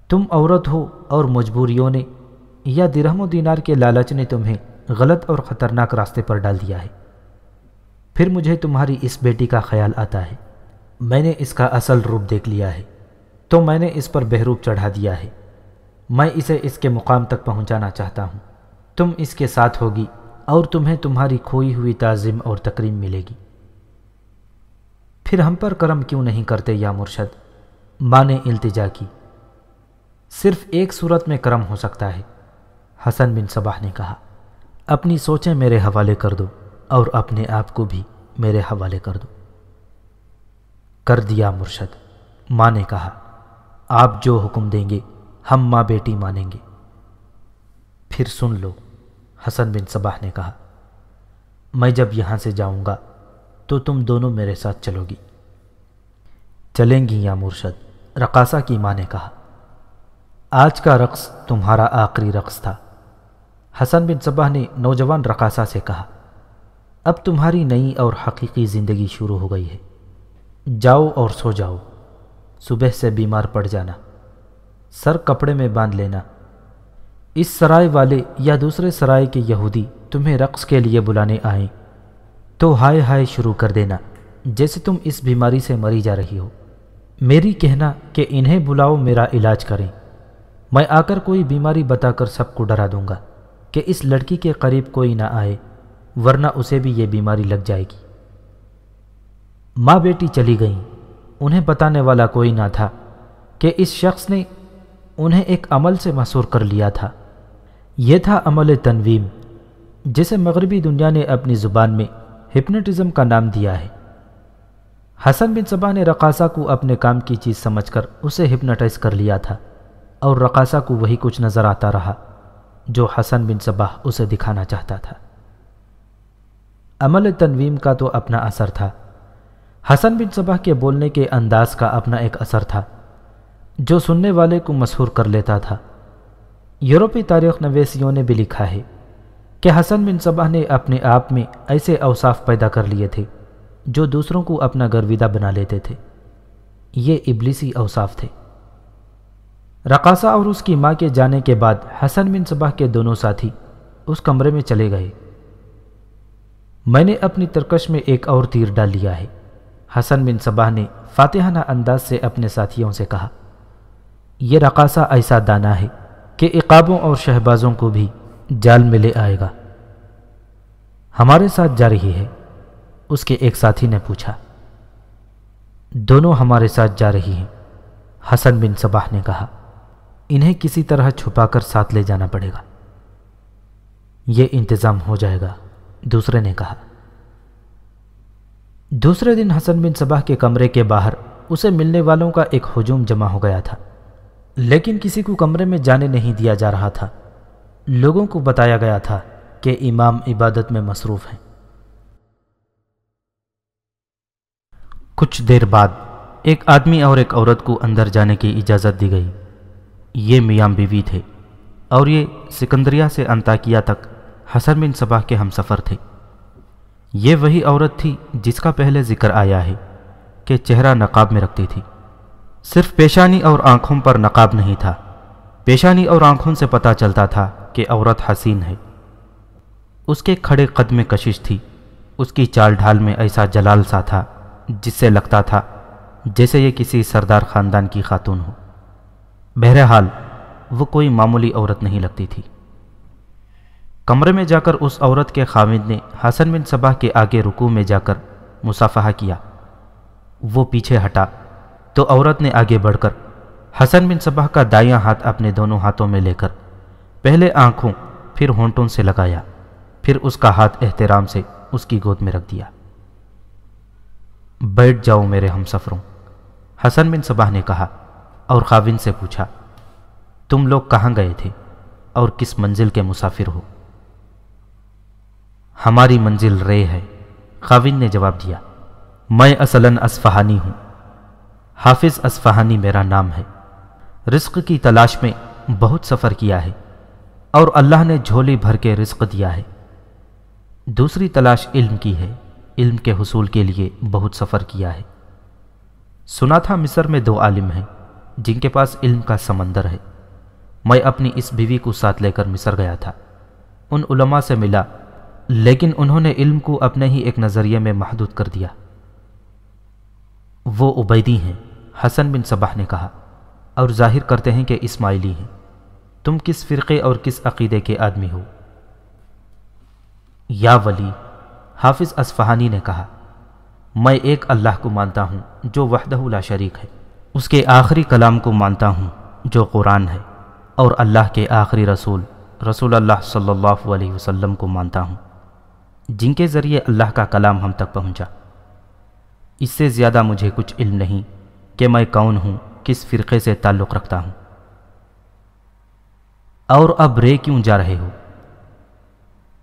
تم عورت ہو اور مجبوریوں نے یا درہم و دینار کے لالچ نے تمہیں غلط اور خطرناک راستے پر ڈال دیا ہے۔ پھر مجھے تمہاری اس بیٹی کا خیال آتا ہے۔ میں نے اس کا اصل روپ دیکھ لیا ہے۔ تو میں نے اس پر بہروپ چڑھا دیا ہے۔ میں اسے اس کے مقام تک پہنچانا چاہتا ہوں۔ تم اس کے ساتھ ہوگی اور تمہیں تمہاری کھوئی ہوئی تعظیم اور تقریم ملے گی۔ پھر ہم پر کرم کیوں نہیں کرتے یا مرشد؟ ماں نے التجا کی۔ صرف ایک صورت میں کرم ہو سکتا ہے، حسن بن صباح نے کہا۔ اپنی سوچیں میرے حوالے کر دو اور اپنے آپ کو بھی میرے حوالے کر دو۔ کر دیا مرشد، ماں نے کہا۔ آپ جو حکم دیں گے ہم ماں بیٹی مانیں گے۔ پھر سن لو، حسن بن صباح نے کہا، میں جب یہاں سے جاؤں گا تو تم دونوں میرے ساتھ چلو گی۔ چلیں گی یا مرشد؟ رقاصہ کی ماں نے کہا، آج کا رقص تمہارا آخری رقص تھا۔ حسن بن صبح نے نوجوان رقاصہ سے کہا، اب تمہاری نئی اور حقیقی زندگی شروع ہو گئی ہے۔ جاؤ اور سو جاؤ، صبح سے بیمار پڑ جانا۔ سر کپڑے میں باندھ لینا۔ اس سرائے والے یا دوسرے سرائے کے یہودی تمہیں رقص کے لیے بلانے آئیں۔ تو ہائے ہائے شروع کر دینا، جیسے تم اس بیماری سے مری جا رہی ہو۔ میری کہنا کہ انہیں بلاؤ، میرا علاج کریں۔ میں آ کر کوئی بیماری بتا کر سب کو ڈرا دوں گا کہ اس لڑکی کے قریب کوئی نہ آئے، ورنہ اسے بھی یہ بیماری لگ جائے گی۔ ماں بیٹی چلی گئیں۔ انہیں بتانے والا کوئی نہ تھا کہ اس شخص نے انہیں ایک عمل سے محصور کر لیا تھا۔ یہ تھا عمل تنویم، جسے مغربی دنیا نے اپنی زبان میں ہپنوٹزم کا نام دیا ہے۔ حسن بن صبا نے رقاصہ کو اپنے کام کی چیز سمجھ کر اسے ہپناٹائز کر لیا تھا اور رقاصہ کو وہی کچھ نظر آتا رہا جو حسن بن صبا اسے دکھانا چاہتا تھا۔ عمل تنویم کا تو اپنا اثر تھا۔ حسن بن صبا کے بولنے کے انداز کا اپنا ایک اثر تھا۔ جو سننے والے کو مسحور کر لیتا تھا۔ یورپی تاریخ نویسیوں نے بھی لکھا ہے کہ حسن بن صبح نے اپنے آپ میں ایسے اوصاف پیدا کر لیے تھے جو دوسروں کو اپنا گرویدہ بنا لیتے تھے۔ یہ ابلیسی اوصاف تھے۔ رقاصہ اور اس کی ماں کے جانے کے بعد حسن بن صبح کے دونوں ساتھی اس کمرے میں چلے گئے۔ میں نے اپنی ترکش میں ایک اور تیر ڈال لیا ہے۔ حسن بن صبح نے فاتحانہ انداز سے اپنے ساتھیوں سے کہا یہ رقاصہ ایسا دانا ہے کہ اقابوں اور شہبازوں کو بھی جال میں لے آئے گا۔ ہمارے ساتھ جا رہی ہے۔ اس کے ایک ساتھی نے پوچھا۔ دونوں ہمارے ساتھ جا رہی ہیں۔ حسن بن صباح نے کہا۔ انہیں کسی طرح چھپا کر ساتھ لے جانا پڑے گا۔ یہ انتظام ہو جائے گا۔ دوسرے نے کہا۔ دوسرے دن حسن بن صباح کے کمرے کے باہر اسے ملنے والوں کا ایک ہجوم جمع ہو گیا تھا۔ لیکن کسی کو کمرے میں جانے نہیں دیا جا رہا تھا۔ لوگوں کو بتایا گیا تھا کہ امام عبادت میں مصروف ہیں۔ کچھ دیر بعد ایک آدمی اور ایک عورت کو اندر جانے کی اجازت دی گئی۔ یہ میام بیوی تھے اور یہ سکندریہ سے انتاکیہ تک حسن بن صباح کے ہم سفر تھے۔ یہ وہی عورت تھی جس کا پہلے ذکر آیا ہے کہ چہرہ نقاب میں رکھتی تھی۔ صرف پیشانی اور آنکھوں پر نقاب نہیں تھا۔ پیشانی اور آنکھوں سے پتہ چلتا تھا کہ عورت حسین ہے۔ اس کے کھڑے قدم کشش تھی۔ اس کی چال ڈھال میں ایسا جلال سا تھا جس سے لگتا تھا جیسے یہ کسی سردار خاندان کی خاتون ہو۔ بہرحال، وہ کوئی معمولی عورت نہیں لگتی تھی۔ کمرے میں جا کر اس عورت کے خامد نے حسن بن صبح کے آگے رکوع میں جا کر مصافحہ کیا۔ وہ پیچھے ہٹا۔ تو عورت نے آگے بڑھ کر حسن بن صبح کا دائیاں ہاتھ اپنے دونوں ہاتھوں میں لے کر پہلے آنکھوں، پھر ہونٹوں سے لگایا، پھر اس کا ہاتھ احترام سے اس کی گود میں رکھ دیا۔ بیٹھ جاؤ میرے ہم سفروں، حسن بن صبح نے کہا اور خاوند سے پوچھا، تم لوگ کہاں گئے تھے اور کس منزل کے مسافر ہو؟ ہماری منزل رے ہے، خاوند نے جواب دیا، میں اصلاً اسفہانی ہوں۔ حافظ اسفہانی میرا نام ہے۔ رزق کی تلاش میں بہت سفر کیا ہے اور اللہ نے جھولی بھر کے رزق دیا ہے۔ دوسری تلاش علم کی ہے۔ علم کے حصول کے لیے بہت سفر کیا ہے۔ سنا تھا مصر میں دو عالم ہیں جن کے پاس علم کا سمندر ہے۔ میں اپنی اس بیوی کو ساتھ لے کر مصر گیا تھا۔ ان علماء سے ملا، لیکن انہوں نے علم کو اپنے ہی ایک نظریے میں محدود کر دیا۔ وہ عبیدی ہیں۔ حسن بن صبح نے کہا، اور ظاہر کرتے ہیں کہ اسماعیلی ہیں۔ تم کس فرقے اور کس عقیدے کے آدمی ہو؟ یا ولی، حافظ اسفہانی نے کہا، میں ایک اللہ کو مانتا ہوں جو وحدہ لا شریک ہے۔ اس کے آخری کلام کو مانتا ہوں جو قرآن ہے، اور اللہ کے آخری رسول رسول اللہ صلی اللہ علیہ وسلم کو مانتا ہوں، جن کے ذریعے اللہ کا کلام ہم تک پہنچا۔ اس سے زیادہ مجھے کچھ علم نہیں۔ کہ میں کون ہوں، کس فرقے سے تعلق رکھتا ہوں۔ اور اب رے کیوں جا رہے ہو؟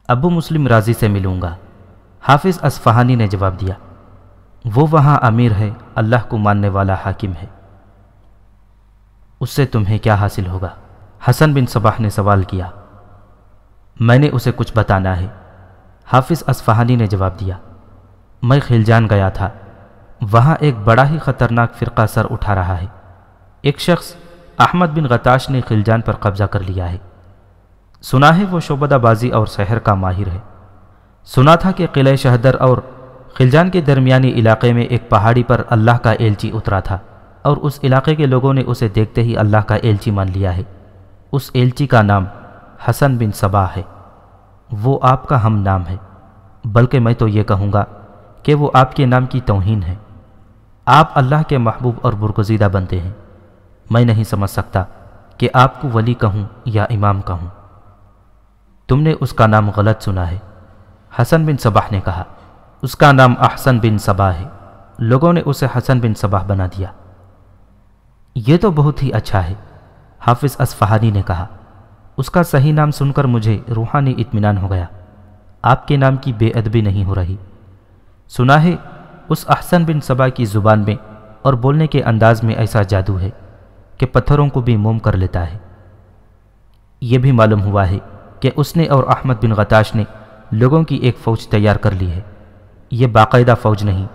ابو مسلم راضی سے ملوں گا۔ حافظ اسفہانی نے جواب دیا۔ وہ وہاں امیر ہے، اللہ کو ماننے والا حاکم ہے۔ اس سے تمہیں کیا حاصل ہوگا؟ حسن بن صباح نے سوال کیا۔ میں نے اسے کچھ بتانا ہے۔ حافظ اسفہانی نے جواب دیا۔ میں خلجان گیا تھا۔ وہاں ایک بڑا ہی خطرناک فرقہ سر اٹھا رہا ہے۔ ایک شخص احمد بن غتاش نے خلجان پر قبضہ کر لیا ہے۔ سنا ہے وہ شعبدہ بازی اور سحر کا ماہر ہے۔ سنا تھا کہ قلعہ شہدر اور خلجان کے درمیانی علاقے میں ایک پہاڑی پر اللہ کا ایلچی اترا تھا اور اس علاقے کے لوگوں نے اسے دیکھتے ہی اللہ کا ایلچی مان لیا ہے۔ اس ایلچی کا نام حسن بن صبا ہے۔ وہ آپ کا ہم نام ہے۔ بلکہ میں تو یہ کہوں گا کہ وہ آپ کے نام کی توہین ہے۔ آپ اللہ کے محبوب اور برگزیدہ بنتے ہیں۔ میں نہیں سمجھ سکتا کہ آپ کو ولی کہوں یا امام کہوں۔ تم نے اس کا نام غلط سنا ہے۔ حسن بن صباح نے کہا، اس کا نام احسن بن صبا ہے۔ لوگوں نے اسے حسن بن صباح بنا دیا۔ یہ تو بہت ہی اچھا ہے۔ حافظ اسفہانی نے کہا، اس کا صحیح نام سن کر مجھے روحانی اطمینان ہو گیا۔ آپ کے نام کی بے ادبی نہیں ہو رہی۔ سنا ہے اس احسن بن صبا کی زبان میں اور بولنے کے انداز میں ایسا جادو ہے کہ پتھروں کو بھی موم کر لیتا ہے۔ یہ بھی معلوم ہوا ہے کہ اس نے اور احمد بن غتاش نے لوگوں کی ایک فوج تیار کر لی ہے۔ یہ باقاعدہ فوج نہیں۔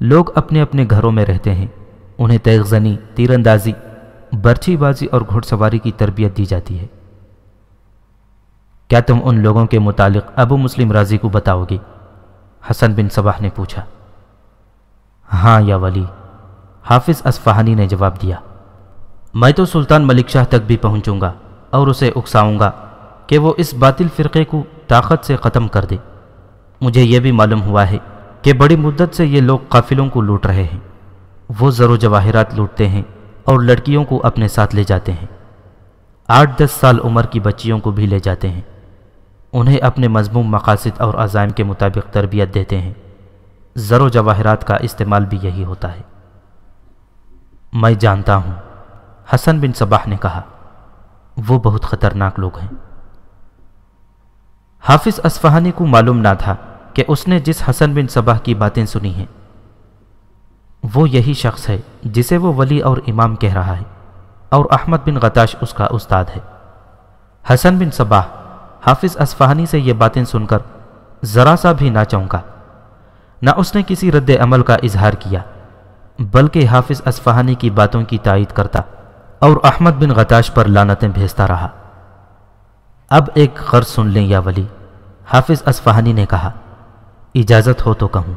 لوگ اپنے اپنے گھروں میں رہتے ہیں۔ انہیں تیغ زنی تیر اندازی برچھی بازی اور گھڑ سواری کی تربیت دی جاتی ہے۔ کیا تم ان لوگوں کے متعلق ابو مسلم راضی کو بتاؤ گی حسن بن صباح نے پوچھا۔ ہاں یا ولی، حافظ اسفہانی نے جواب دیا۔ میں تو سلطان ملک شاہ تک بھی پہنچوں گا اور اسے اکساؤں گا کہ وہ اس باطل فرقے کو طاقت سے ختم کر دے۔ مجھے یہ بھی معلوم ہوا ہے کہ بڑی مدت سے یہ لوگ قافلوں کو لوٹ رہے ہیں۔ وہ زر و جواہرات لوٹتے ہیں اور لڑکیوں کو اپنے ساتھ لے جاتے ہیں۔ آٹھ دس سال عمر کی بچیوں کو بھی لے جاتے ہیں۔ انہیں اپنے مضموم مقاصد اور عزائم کے مطابق تربیت دیتے ہیں۔ زر و جواہرات کا استعمال بھی یہی ہوتا ہے۔ میں جانتا ہوں، حسن بن صباح نے کہا، وہ بہت خطرناک لوگ ہیں۔ حافظ اسفہانی کو معلوم نہ تھا کہ اس نے جس حسن بن صباح کی باتیں سنی ہیں، وہ یہی شخص ہے جسے وہ ولی اور امام کہہ رہا ہے، اور احمد بن غتاش اس کا استاد ہے۔ حسن بن صباح، حافظ اسفہانی سے یہ باتیں سن کر ذرا سا بھی نہ چونکا نہ اس نے کسی رد عمل کا اظہار کیا، بلکہ حافظ اسفہانی کی باتوں کی تائید کرتا اور احمد بن غتاش پر لانتیں بھیجتا رہا۔ اب ایک غرض سن لیں یا ولی، حافظ اسفہانی نے کہا، اجازت ہو تو کہوں۔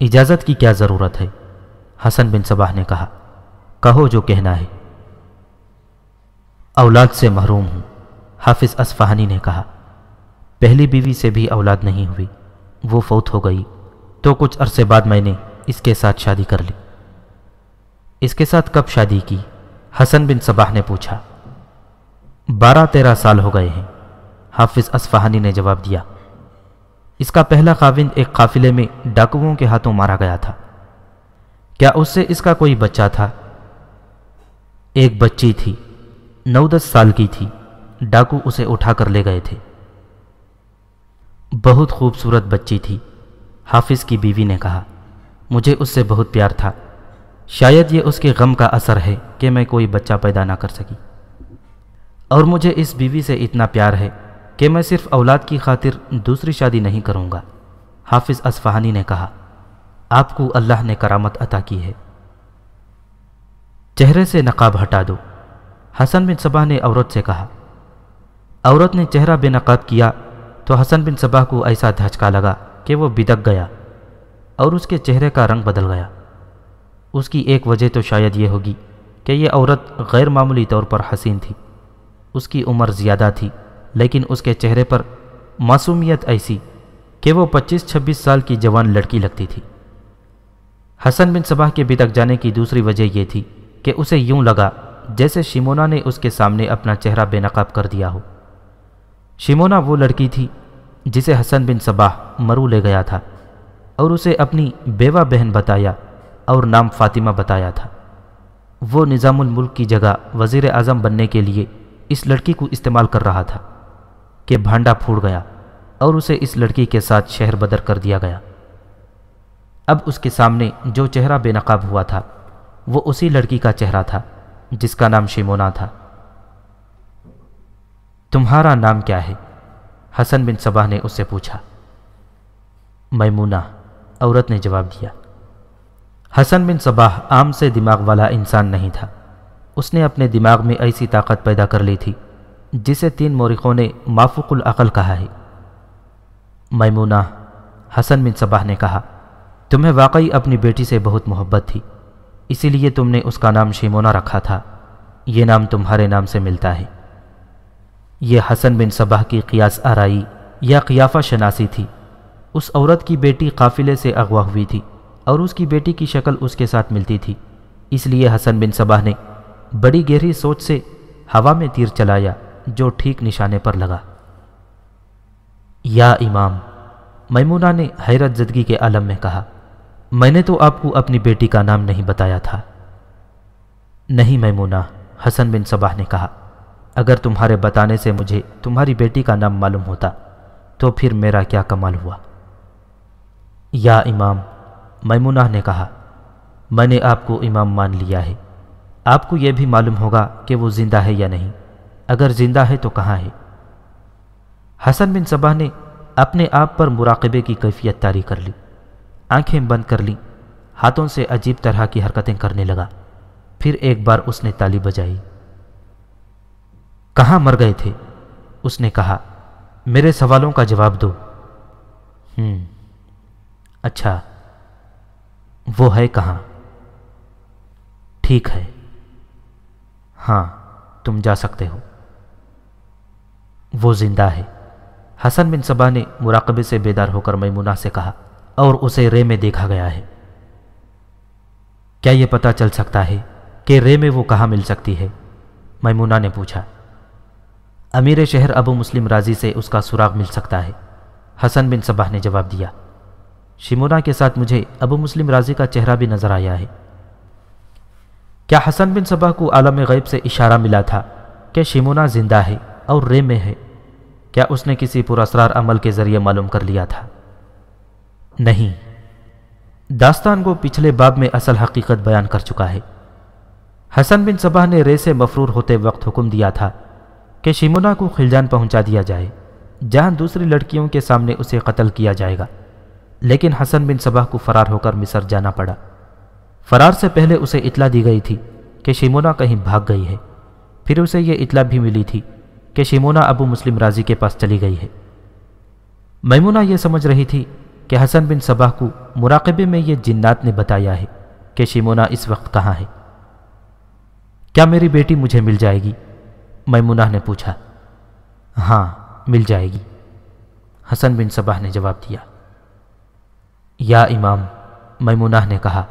اجازت کی کیا ضرورت ہے؟ حسن بن صباح نے کہا، کہو جو کہنا ہے۔ اولاد سے محروم ہوں، حافظ اسفہانی نے کہا، پہلی بیوی سے بھی اولاد نہیں ہوئی۔ وہ فوت ہو گئی۔ تو کچھ عرصے بعد میں نے اس کے ساتھ شادی کر لی۔ اس کے ساتھ کب شادی کی؟ حسن بن صباح نے پوچھا۔ بارہ تیرہ سال ہو گئے ہیں۔ حافظ اسفہانی نے جواب دیا۔ اس کا پہلا خاوند ایک قافلے میں ڈاکوؤں کے ہاتھوں مارا گیا تھا۔ کیا اس سے اس کا کوئی بچہ تھا؟ ایک بچی تھی، نو دس سال کی تھی۔ ڈاکو اسے اٹھا کر لے گئے تھے۔ بہت خوبصورت بچی تھی۔ حافظ کی بیوی نے کہا، مجھے اس سے بہت پیار تھا۔ شاید یہ اس کے غم کا اثر ہے کہ میں کوئی بچہ پیدا نہ کر سکی۔ اور مجھے اس بیوی سے اتنا پیار ہے کہ میں صرف اولاد کی خاطر دوسری شادی نہیں کروں گا۔ حافظ اسفہانی نے کہا، آپ کو اللہ نے کرامت عطا کی ہے۔ چہرے سے نقاب ہٹا دو۔ حسن بن صبح نے عورت سے کہا، عورت نے چہرہ بے نقاب کیا تو حسن بن صبح کو ایسا دھچکا لگا کہ وہ بدک گیا اور اس کے چہرے کا رنگ بدل گیا۔ اس کی ایک وجہ تو شاید یہ ہوگی کہ یہ عورت غیر معمولی طور پر حسین تھی۔ اس کی عمر زیادہ تھی، لیکن اس کے چہرے پر معصومیت ایسی کہ وہ پچیس چھبیس سال کی جوان لڑکی لگتی تھی۔ حسن بن صبح کے بدک جانے کی دوسری وجہ یہ تھی کہ اسے یوں لگا جیسے شیمونا نے اس کے سامنے اپنا چہرہ بے نقاب کر دیا ہو۔ شیمونا وہ لڑکی تھی جسے حسن بن صباح مرو لے گیا تھا اور اسے اپنی بیوہ بہن بتایا اور نام فاطمہ بتایا تھا۔ وہ نظام الملک کی جگہ وزیر اعظم بننے کے لیے اس لڑکی کو استعمال کر رہا تھا کہ بھانڈا پھوڑ گیا اور اسے اس لڑکی کے ساتھ شہر بدر کر دیا گیا۔ اب اس کے سامنے جو چہرہ بے نقاب ہوا تھا وہ اسی لڑکی کا چہرہ تھا جس کا نام شیمونا تھا۔ تمہارا نام کیا ہے؟ حسن بن صباح نے اس سے پوچھا۔ میمونہ، عورت نے جواب دیا۔ حسن بن صباح عام سے دماغ والا انسان نہیں تھا۔ اس نے اپنے دماغ میں ایسی طاقت پیدا کر لی تھی، جسے تین مورخوں نے مافوق العقل کہا ہے۔ میمونہ، حسن بن صباح نے کہا، تمہیں واقعی اپنی بیٹی سے بہت محبت تھی، اسی لیے تم نے اس کا نام شیمونا رکھا تھا۔ یہ نام تمہارے نام سے ملتا ہے۔ یہ حسن بن صبح کی قیاس آرائی یا قیافہ شناسی تھی۔ اس عورت کی بیٹی قافلے سے اغوا ہوئی تھی اور اس کی بیٹی کی شکل اس کے ساتھ ملتی تھی۔ اس لیے حسن بن صبح نے بڑی گہری سوچ سے ہوا میں تیر چلایا جو ٹھیک نشانے پر لگا۔ یا امام، میمونہ نے حیرت زدگی کے عالم میں کہا، میں نے تو آپ کو اپنی بیٹی کا نام نہیں بتایا تھا۔ نہیں میمونہ، حسن بن صباح نے کہا۔ اگر تمہارے بتانے سے مجھے تمہاری بیٹی کا نام معلوم ہوتا، تو پھر میرا کیا کمال ہوا؟ یا امام، میمونہ نے کہا، میں نے آپ کو امام مان لیا ہے۔ آپ کو یہ بھی معلوم ہوگا کہ وہ زندہ ہے یا نہیں۔ اگر زندہ ہے تو کہاں ہے؟ حسن بن صبح نے اپنے آپ پر مراقبے کی کیفیت تاری کر لی۔ آنکھیں بند کر لیں، ہاتھوں سے عجیب طرح کی حرکتیں کرنے لگا۔ پھر ایک بار اس نے تالی بجائی۔ کہاں مر گئے تھے؟ اس نے کہا، میرے سوالوں کا جواب دو۔ ہم اچھا وہ ہے کہاں؟ ٹھیک ہے۔ ہاں تم جا سکتے ہو۔ وہ زندہ ہے۔ حسن بن صبا نے مراقبے سے بیدار ہو کر میمونہ سے کہا، اور اسے رے میں دیکھا گیا ہے۔ کیا یہ پتا چل سکتا ہے کہ رے میں وہ کہاں مل سکتی ہے؟ میمونہ نے پوچھا۔ امیر شہر ابو مسلم راضی سے اس کا سراغ مل سکتا ہے۔ حسن بن صباح نے جواب دیا شمونا کے ساتھ مجھے ابو مسلم راضی کا چہرہ بھی نظر آیا ہے۔ کیا حسن بن صبح کو عالم غیب سے اشارہ ملا تھا کہ شمونا زندہ ہے اور رے میں ہے؟ کیا اس نے کسی پراسرار عمل کے ذریعے معلوم کر لیا تھا؟ نہیں۔ داستان کو پچھلے باب میں اصل حقیقت بیان کر چکا ہے۔ حسن بن صبح نے رے سے مفرور ہوتے وقت حکم دیا تھا کہ شمونا کو خلجان پہنچا دیا جائے، جہاں دوسری لڑکیوں کے سامنے اسے قتل کیا جائے گا۔ لیکن حسن بن صبح کو فرار ہو کر مصر جانا پڑا۔ فرار سے پہلے اسے اطلاع دی گئی تھی کہ شمونا کہیں بھاگ گئی ہے۔ پھر اسے یہ اطلاع بھی ملی تھی کہ شمونا ابو مسلم راضی کے پاس چلی گئی ہے۔ میمونہ یہ سمجھ رہی تھی کہ حسن بن صبح کو مراقبے میں یہ جنات نے بتایا ہے کہ شمونا اس وقت کہاں ہے۔ کیا میری بیٹی مجھے مل جائے گی؟ میمونہ نے پوچھا ہاں مل جائے گی۔ حسن بن صبح نے جواب دیا۔ یا امام، میمونہ نے کہا،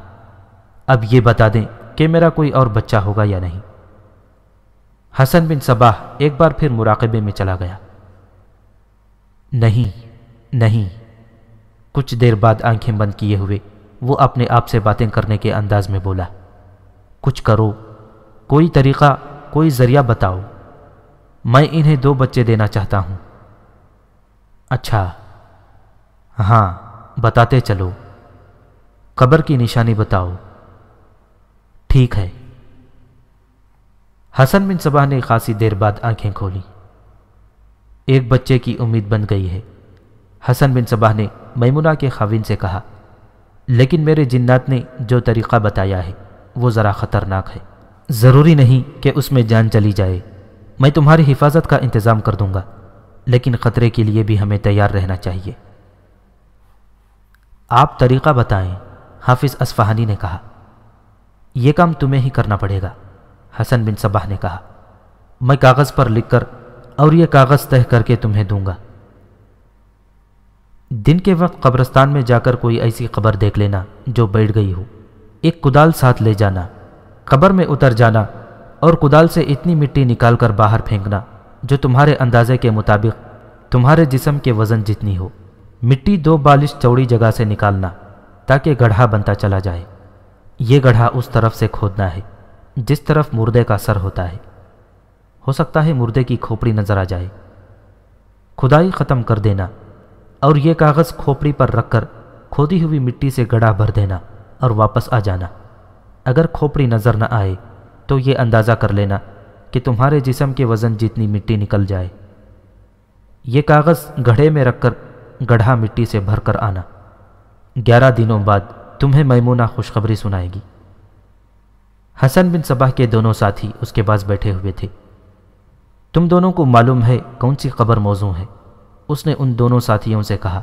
اب یہ بتا دیں کہ میرا کوئی اور بچہ ہوگا یا نہیں۔ حسن بن صباح ایک بار پھر مراقبے میں چلا گیا۔ نہیں نہیں، کچھ دیر بعد آنکھیں بند کیے ہوئے وہ اپنے آپ سے باتیں کرنے کے انداز میں بولا، کچھ کرو، کوئی طریقہ، کوئی ذریعہ بتاؤ۔ میں انہیں دو بچے دینا چاہتا ہوں۔ اچھا۔ ہاں بتاتے چلو۔ قبر کی نشانی بتاؤ۔ ٹھیک ہے۔ حسن بن صبح نے خاصی دیر بعد آنکھیں کھولی۔ ایک بچے کی امید بن گئی ہے۔ حسن بن صبح نے میمونہ کے خاوین سے کہا، لیکن میرے جنات نے جو طریقہ بتایا ہے، وہ ذرا خطرناک ہے۔ ضروری نہیں کہ اس میں جان چلی جائے۔ میں تمہاری حفاظت کا انتظام کر دوں گا، لیکن خطرے کے لیے بھی ہمیں تیار رہنا چاہیے۔ آپ طریقہ بتائیں، حافظ اسفہانی نے کہا۔ یہ کام تمہیں ہی کرنا پڑے گا، حسن بن صباح نے کہا۔ میں کاغذ پر لکھ کر اور یہ کاغذ تہ کر کے تمہیں دوں گا۔ دن کے وقت قبرستان میں جا کر کوئی ایسی قبر دیکھ لینا جو بیٹھ گئی ہو۔ ایک کدال ساتھ لے جانا، قبر میں اتر جانا اور کدال سے اتنی مٹی نکال کر باہر پھینکنا جو تمہارے اندازے کے مطابق تمہارے جسم کے وزن جتنی ہو۔ مٹی دو بالش چوڑی جگہ سے نکالنا تاکہ گڑھا بنتا چلا جائے۔ یہ گڑھا اس طرف سے کھودنا ہے جس طرف مردے کا سر ہوتا ہے۔ ہو سکتا ہے مردے کی کھوپڑی نظر آ جائے۔ کھدائی ختم کر دینا اور یہ کاغذ کھوپڑی پر رکھ کر کھودی ہوئی مٹی سے گڑھا بھر دینا اور واپس آ جانا۔ اگر کھوپڑی نظر نہ آئے تو یہ اندازہ کر لینا کہ تمہارے جسم کے وزن جتنی مٹی نکل جائے۔ یہ کاغذ گڑھے میں رکھ کر گڑھا مٹی سے بھر کر آنا۔ گیارہ دنوں بعد تمہیں میمونہ خوشخبری سنائے گی۔ حسن بن صبح کے دونوں ساتھی اس کے پاس بیٹھے ہوئے تھے۔ تم دونوں کو معلوم ہے کون سی خبر موزوں ہے۔ اس نے ان دونوں ساتھیوں سے کہا،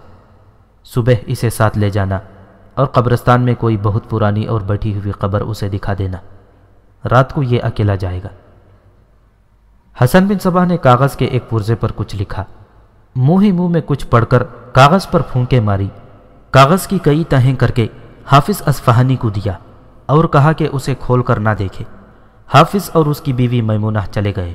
صبح اسے ساتھ لے جانا اور قبرستان میں کوئی بہت پرانی اور بیٹھی ہوئی قبر اسے دکھا دینا۔ رات کو یہ اکیلا جائے گا۔ حسن بن صبح نے کاغذ کے ایک پرزے پر کچھ لکھا۔ منہ ہی منہ میں کچھ پڑھ کر کاغذ پر پھونکے ماری۔ کاغذ کی کئی تہیں کر کے حافظ اسفہانی کو دیا اور کہا کہ اسے کھول کر نہ دیکھے۔ حافظ اور اس کی بیوی میمونہ چلے گئے۔